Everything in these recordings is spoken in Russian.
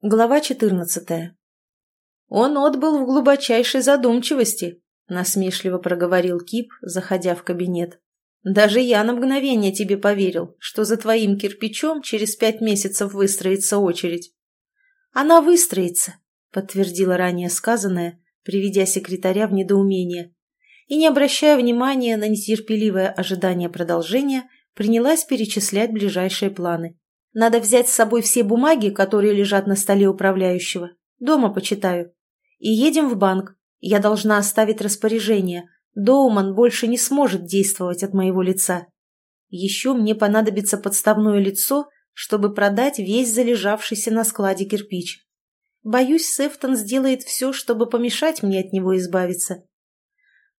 Глава четырнадцатая. «Он отбыл в глубочайшей задумчивости», — насмешливо проговорил Кип, заходя в кабинет. «Даже я на мгновение тебе поверил, что за твоим кирпичом через пять месяцев выстроится очередь». «Она выстроится», — подтвердила ранее сказанное, приведя секретаря в недоумение. И, не обращая внимания на нетерпеливое ожидание продолжения, принялась перечислять ближайшие планы. Надо взять с собой все бумаги, которые лежат на столе управляющего. Дома почитаю. И едем в банк. Я должна оставить распоряжение. Доуман больше не сможет действовать от моего лица. Еще мне понадобится подставное лицо, чтобы продать весь залежавшийся на складе кирпич. Боюсь, Сефтон сделает все, чтобы помешать мне от него избавиться.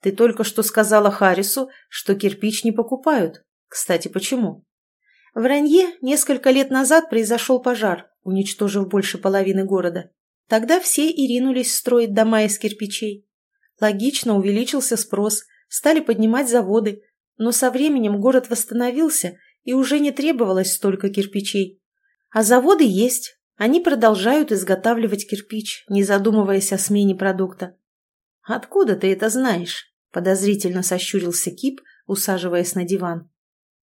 Ты только что сказала Харрису, что кирпич не покупают. Кстати, почему? В Ранье несколько лет назад произошел пожар, уничтожив больше половины города. Тогда все и ринулись строить дома из кирпичей. Логично увеличился спрос, стали поднимать заводы, но со временем город восстановился и уже не требовалось столько кирпичей. А заводы есть, они продолжают изготавливать кирпич, не задумываясь о смене продукта. «Откуда ты это знаешь?» – подозрительно сощурился Кип, усаживаясь на диван.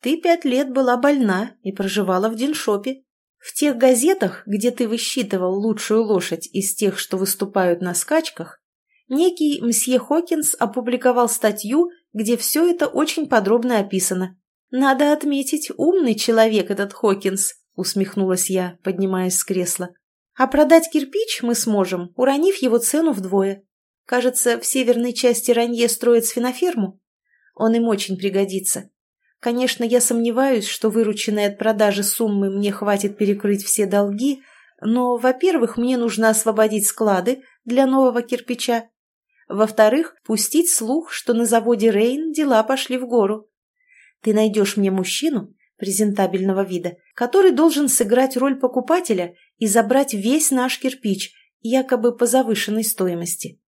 Ты пять лет была больна и проживала в Диншопе. В тех газетах, где ты высчитывал лучшую лошадь из тех, что выступают на скачках, некий мсье Хокинс опубликовал статью, где все это очень подробно описано. «Надо отметить, умный человек этот Хокинс», — усмехнулась я, поднимаясь с кресла. «А продать кирпич мы сможем, уронив его цену вдвое. Кажется, в северной части Ранье строят свиноферму. Он им очень пригодится. Конечно, я сомневаюсь, что вырученной от продажи суммы мне хватит перекрыть все долги, но, во-первых, мне нужно освободить склады для нового кирпича. Во-вторых, пустить слух, что на заводе Рейн дела пошли в гору. Ты найдешь мне мужчину презентабельного вида, который должен сыграть роль покупателя и забрать весь наш кирпич, якобы по завышенной стоимости.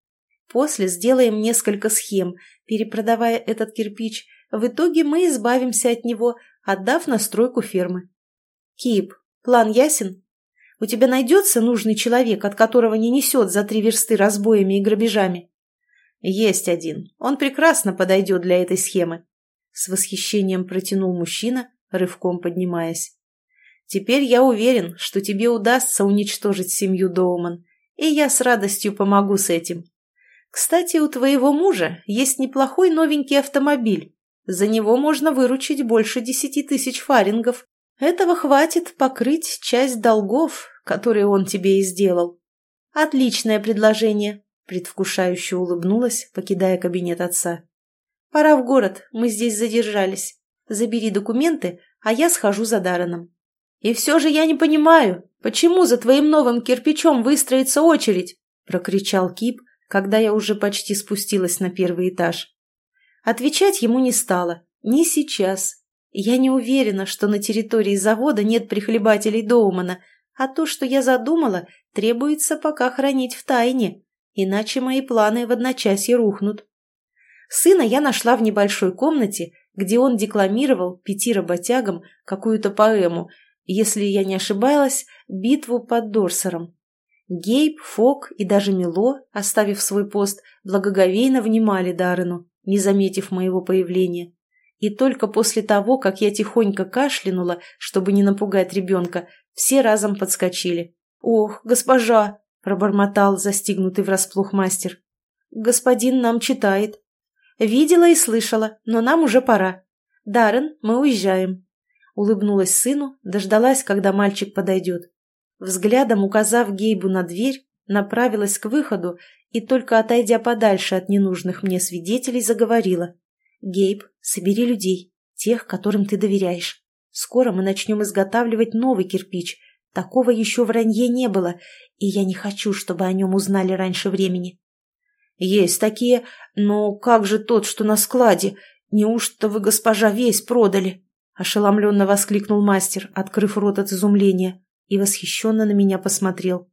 После сделаем несколько схем, перепродавая этот кирпич – в итоге мы избавимся от него, отдав на стройку фермы. Кип, план ясен? У тебя найдется нужный человек, от которого не несет за три версты разбоями и грабежами? Есть один. Он прекрасно подойдет для этой схемы. С восхищением протянул мужчина, рывком поднимаясь. Теперь я уверен, что тебе удастся уничтожить семью Доуман, и я с радостью помогу с этим. Кстати, у твоего мужа есть неплохой новенький автомобиль, за него можно выручить больше десяти тысяч фарингов. Этого хватит покрыть часть долгов, которые он тебе и сделал. Отличное предложение, предвкушающе улыбнулась, покидая кабинет отца. Пора в город, мы здесь задержались. Забери документы, а я схожу за Дарреном. И все же я не понимаю, почему за твоим новым кирпичом выстроится очередь? прокричал Кип, когда я уже почти спустилась на первый этаж. Отвечать ему не стало. Не сейчас. Я не уверена, что на территории завода нет прихлебателей Доумана, а то, что я задумала, требуется пока хранить в тайне, иначе мои планы в одночасье рухнут. Сына я нашла в небольшой комнате, где он декламировал пяти работягам какую-то поэму, если я не ошибалась, битву под Дорсером. Гейб, Фок и даже Мило, оставив свой пост, благоговейно внимали Даррену не заметив моего появления. И только после того, как я тихонько кашлянула, чтобы не напугать ребенка, все разом подскочили. «Ох, госпожа!» – пробормотал застигнутый врасплох мастер. «Господин нам читает». «Видела и слышала, но нам уже пора. Даррен, мы уезжаем». Улыбнулась сыну, дождалась, когда мальчик подойдет. Взглядом указав Гейбу на дверь, направилась к выходу и только отойдя подальше от ненужных мне свидетелей, заговорила. «Гейб, собери людей, тех, которым ты доверяешь. Скоро мы начнем изготавливать новый кирпич. Такого еще в Ранье не было, и я не хочу, чтобы о нем узнали раньше времени». «Есть такие, но как же тот, что на складе? Неужто вы, госпожа, весь продали?» Ошеломленно воскликнул мастер, открыв рот от изумления, и восхищенно на меня посмотрел.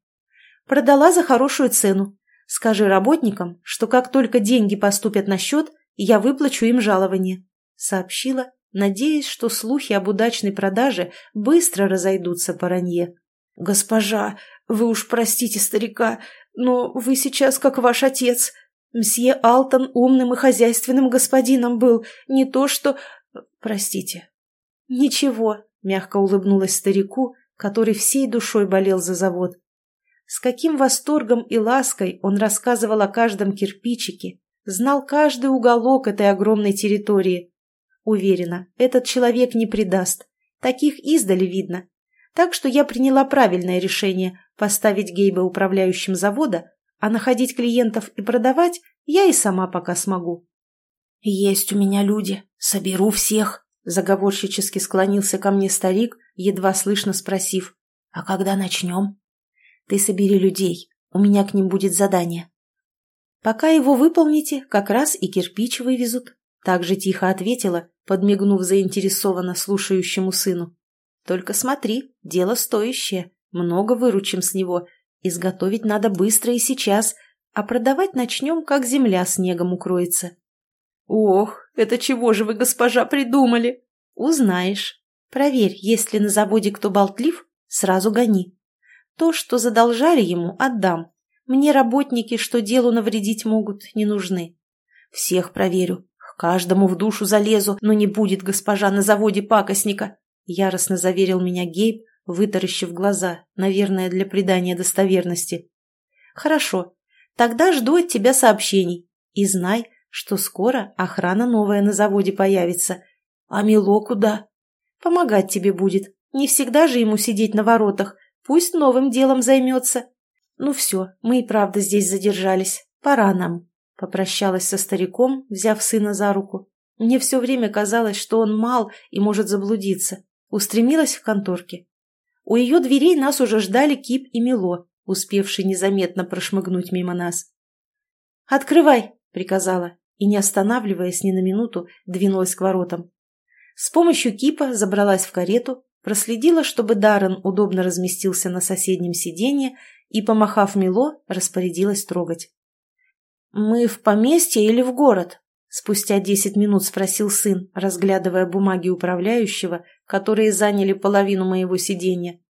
«Продала за хорошую цену. Скажи работникам, что как только деньги поступят на счет, я выплачу им жалование», — сообщила, надеясь, что слухи об удачной продаже быстро разойдутся по ранье. «Госпожа, вы уж простите старика, но вы сейчас как ваш отец. Мсье Алтон умным и хозяйственным господином был, не то что... Простите». «Ничего», — мягко улыбнулась старику, который всей душой болел за завод. С каким восторгом и лаской он рассказывал о каждом кирпичике, знал каждый уголок этой огромной территории. Уверена, этот человек не предаст. Таких издали видно. Так что я приняла правильное решение поставить Гейба управляющим завода, а находить клиентов и продавать я и сама пока смогу. «Есть у меня люди, соберу всех», — заговорщически склонился ко мне старик, едва слышно спросив, «А когда начнем?» Ты собери людей, у меня к ним будет задание. Пока его выполните, как раз и кирпич вывезут. Так же тихо ответила, подмигнув заинтересованно слушающему сыну. Только смотри, дело стоящее, много выручим с него. Изготовить надо быстро и сейчас, а продавать начнем, как земля снегом укроется. Ох, это чего же вы, госпожа, придумали? Узнаешь. Проверь, есть ли на заводе кто болтлив, сразу гони. То, что задолжали ему, отдам. Мне работники, что делу навредить могут, не нужны. Всех проверю. К каждому в душу залезу, но не будет госпожа на заводе пакостника. Яростно заверил меня Гейб, вытаращив глаза, наверное, для придания достоверности. Хорошо, тогда жду от тебя сообщений. И знай, что скоро охрана новая на заводе появится. А Мило куда? Помогать тебе будет. Не всегда же ему сидеть на воротах, Пусть новым делом займется. Ну все, мы и правда здесь задержались. Пора нам. Попрощалась со стариком, взяв сына за руку. Мне все время казалось, что он мал и может заблудиться. Устремилась в конторке. У ее дверей нас уже ждали Кип и Мило, успевшие незаметно прошмыгнуть мимо нас. «Открывай!» — приказала, и, не останавливаясь ни на минуту, двинулась к воротам. С помощью Кипа забралась в карету, проследила, чтобы Даррен удобно разместился на соседнем сиденье и, помахав Мило, распорядилась трогать. «Мы в поместье или в город?» Спустя десять минут спросил сын, разглядывая бумаги управляющего, которые заняли половину моего сиденья.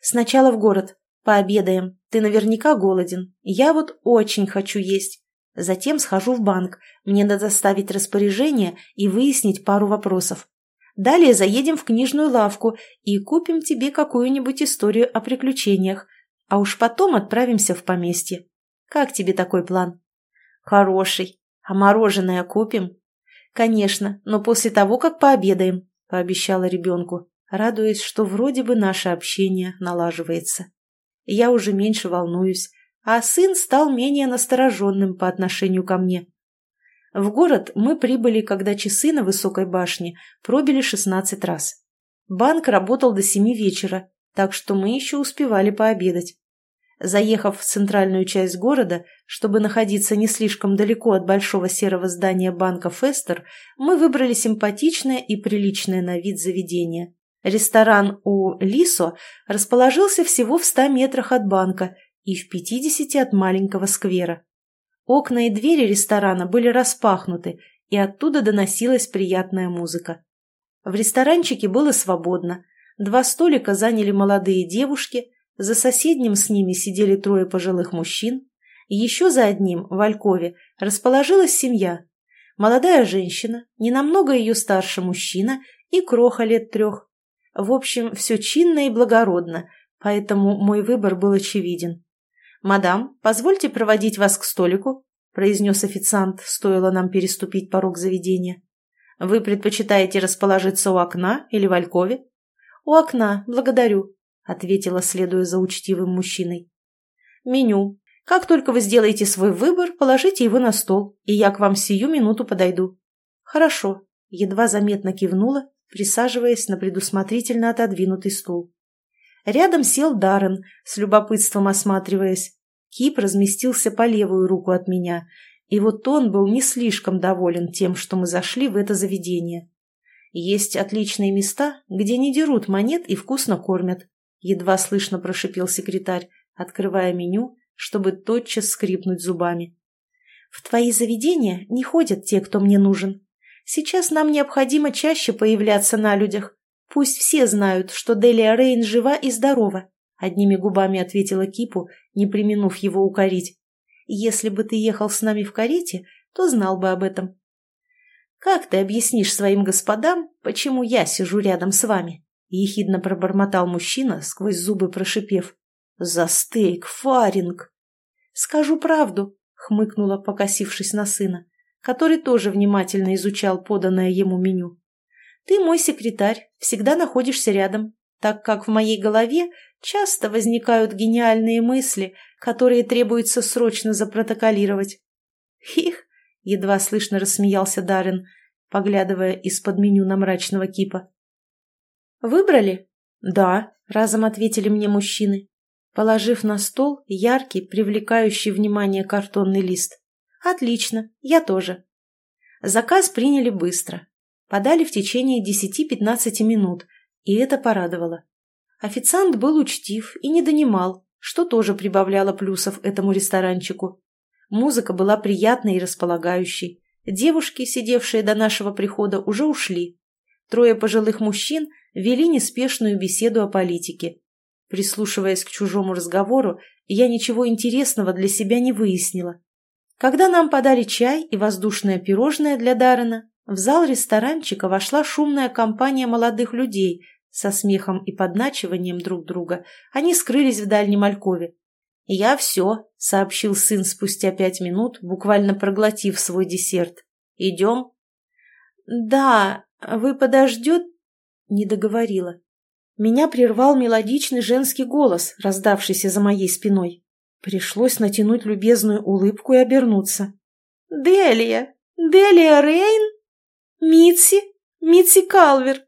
«Сначала в город. Пообедаем. Ты наверняка голоден. Я вот очень хочу есть. Затем схожу в банк. Мне надо составить распоряжение и выяснить пару вопросов. Далее заедем в книжную лавку и купим тебе какую-нибудь историю о приключениях, а уж потом отправимся в поместье. Как тебе такой план? Хороший. А мороженое купим? Конечно, но после того, как пообедаем, пообещала ребенку, радуясь, что вроде бы наше общение налаживается. Я уже меньше волнуюсь, а сын стал менее настороженным по отношению ко мне. В город мы прибыли, когда часы на высокой башне пробили 16 раз. Банк работал до 7 вечера, так что мы еще успевали пообедать. Заехав в центральную часть города, чтобы находиться не слишком далеко от большого серого здания банка «Фестер», мы выбрали симпатичное и приличное на вид заведение. Ресторан у Лисо расположился всего в 100 метрах от банка и в 50 от маленького сквера. Окна и двери ресторана были распахнуты, и оттуда доносилась приятная музыка. В ресторанчике было свободно. Два столика заняли молодые девушки, за соседним с ними сидели трое пожилых мужчин, еще за одним, в Алькове, расположилась семья. Молодая женщина, не намного ее старше мужчина и кроха лет трех. В общем, все чинно и благородно, поэтому мой выбор был очевиден. «Мадам, позвольте проводить вас к столику», — произнес официант, стоило нам переступить порог заведения. «Вы предпочитаете расположиться у окна или в алькове?» «У окна, благодарю», — ответила, следуя за учтивым мужчиной. «Меню. Как только вы сделаете свой выбор, положите его на стол, и я к вам сию минуту подойду». «Хорошо», — едва заметно кивнула, присаживаясь на предусмотрительно отодвинутый стул. Рядом сел Даррен, с любопытством осматриваясь. Кип разместился по левую руку от меня, и вот он был не слишком доволен тем, что мы зашли в это заведение. Есть отличные места, где не дерут монет и вкусно кормят. Едва слышно прошипел секретарь, открывая меню, чтобы тотчас скрипнуть зубами. В твои заведения не ходят те, кто мне нужен. Сейчас нам необходимо чаще появляться на людях, Пусть все знают, что Делия Рейн жива и здорова, одними губами ответила Кипу, не применув его укорить. «Если бы ты ехал с нами в карете, то знал бы об этом». «Как ты объяснишь своим господам, почему я сижу рядом с вами?» — ехидно пробормотал мужчина, сквозь зубы прошипев. «За стейк, фаринг!» «Скажу правду», — хмыкнула, покосившись на сына, который тоже внимательно изучал поданное ему меню. «Ты мой секретарь, всегда находишься рядом, так как в моей голове часто возникают гениальные мысли, которые требуется срочно запротоколировать». «Хих!» — едва слышно рассмеялся Даррен, поглядывая из-под меню на мрачного кипа. «Выбрали?» «Да», — разом ответили мне мужчины положив на стол яркий, привлекающий внимание картонный лист. «Отлично, я тоже». Заказ приняли быстро. Подали в течение 10-15 минут, и это порадовало. Официант был учтив и не донимал, что тоже прибавляло плюсов этому ресторанчику. Музыка была приятной и располагающей. Девушки, сидевшие до нашего прихода, уже ушли. Трое пожилых мужчин вели неспешную беседу о политике. Прислушиваясь к чужому разговору, я ничего интересного для себя не выяснила. Когда нам подали чай и воздушное пирожное для Даррена, в зал ресторанчика вошла шумная компания молодых людей. Со смехом и подначиванием друг друга они скрылись в дальнем алькове. «Я все», — сообщил сын спустя пять минут, буквально проглотив свой десерт. «Идем?» «Да, вы подождет?» — не договорила. Меня прервал мелодичный женский голос, раздавшийся за моей спиной. Пришлось натянуть любезную улыбку и обернуться. «Делия! Делия Рейн? Митси? Митси Калвер?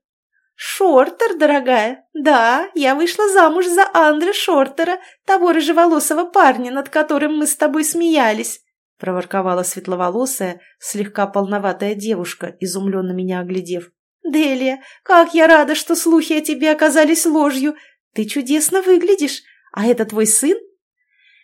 Шортер, дорогая! Да, я вышла замуж за Андре Шортера, того рыжеволосого парня, над которым мы с тобой смеялись!» проворковала светловолосая, слегка полноватая девушка, изумленно меня оглядев. «Делия, как я рада, что слухи о тебе оказались ложью! Ты чудесно выглядишь! А это твой сын?»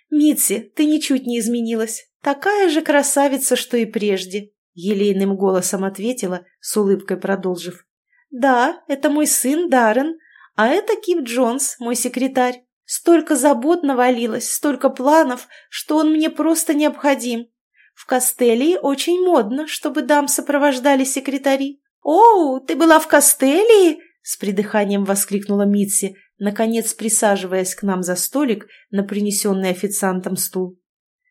«Митси, ты ничуть не изменилась. Такая же красавица, что и прежде», — елейным голосом ответила, с улыбкой продолжив. «Да, это мой сын Даррен, а это Кип Джонс, мой секретарь. Столько забот навалилось, столько планов, что он мне просто необходим. В Костелии очень модно, чтобы дам сопровождали секретари. «Оу, ты была в Костелии?» — с придыханием воскликнула Митси, наконец присаживаясь к нам за столик на принесенный официантом стул.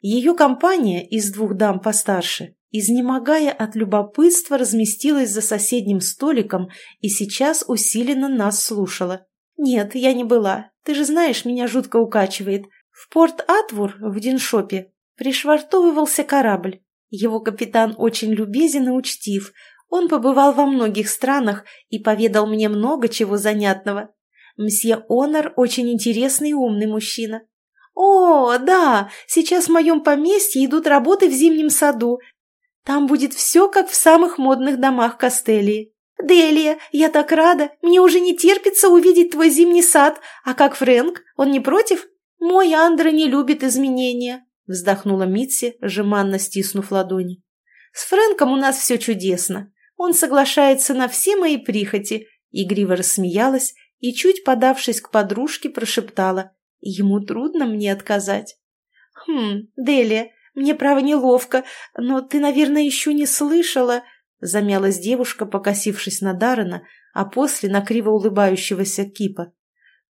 Ее компания из двух дам постарше, изнемогая от любопытства, разместилась за соседним столиком и сейчас усиленно нас слушала. «Нет, я не была. Ты же знаешь, меня жутко укачивает. В порт Атвур, в Диншопе, пришвартовывался корабль. Его капитан очень любезен и учтив, он побывал во многих странах и поведал мне много чего занятного. Мсье Онор очень интересный и умный мужчина. О, да, сейчас в моем поместье идут работы в зимнем саду. Там будет все, как в самых модных домах Костелии. Делия, я так рада, мне уже не терпится увидеть твой зимний сад. А как Фрэнк, он не против? Мой Андра не любит изменения, вздохнула Митси, жеманно стиснув ладони. С Фрэнком у нас все чудесно. Он соглашается на все мои прихоти, игриво рассмеялась и, чуть подавшись к подружке, прошептала. Ему трудно мне отказать. «Хм, Делия, мне, право, неловко, но ты, наверное, еще не слышала...» Замялась девушка, покосившись на Даррена, а после на криво улыбающегося Кипа.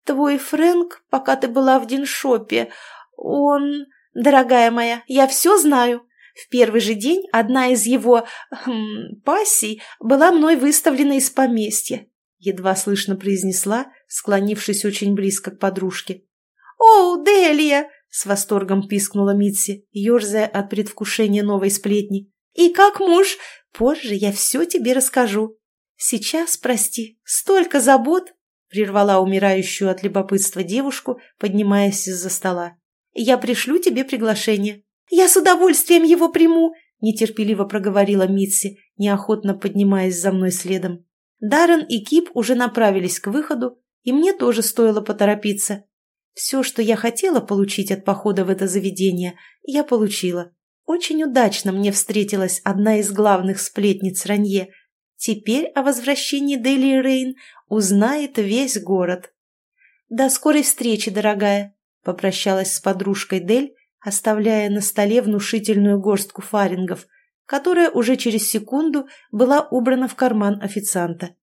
«Твой Фрэнк, пока ты была в Диншопе, он... Дорогая моя, я все знаю. В первый же день одна из его хм, пассий была мной выставлена из поместья. Едва слышно произнесла, склонившись очень близко к подружке. «О, Делия!» — с восторгом пискнула Митси, ерзая от предвкушения новой сплетни. «И как муж? Позже я все тебе расскажу. Сейчас, прости, столько забот!» — прервала умирающую от любопытства девушку, поднимаясь из-за стола. «Я пришлю тебе приглашение. «Я с удовольствием его приму!» – нетерпеливо проговорила Митси, неохотно поднимаясь за мной следом. Даррен и Кип уже направились к выходу, и мне тоже стоило поторопиться. Все, что я хотела получить от похода в это заведение, я получила. Очень удачно мне встретилась одна из главных сплетниц Ранье. Теперь о возвращении Дели Рейн узнает весь город. До скорой встречи, дорогая!» — попрощалась с подружкой Дель, оставляя на столе внушительную горстку фарингов, которая уже через секунду была убрана в карман официанта.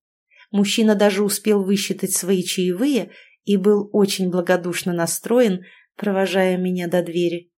Мужчина даже успел высчитать свои чаевые и был очень благодушно настроен, провожая меня до двери.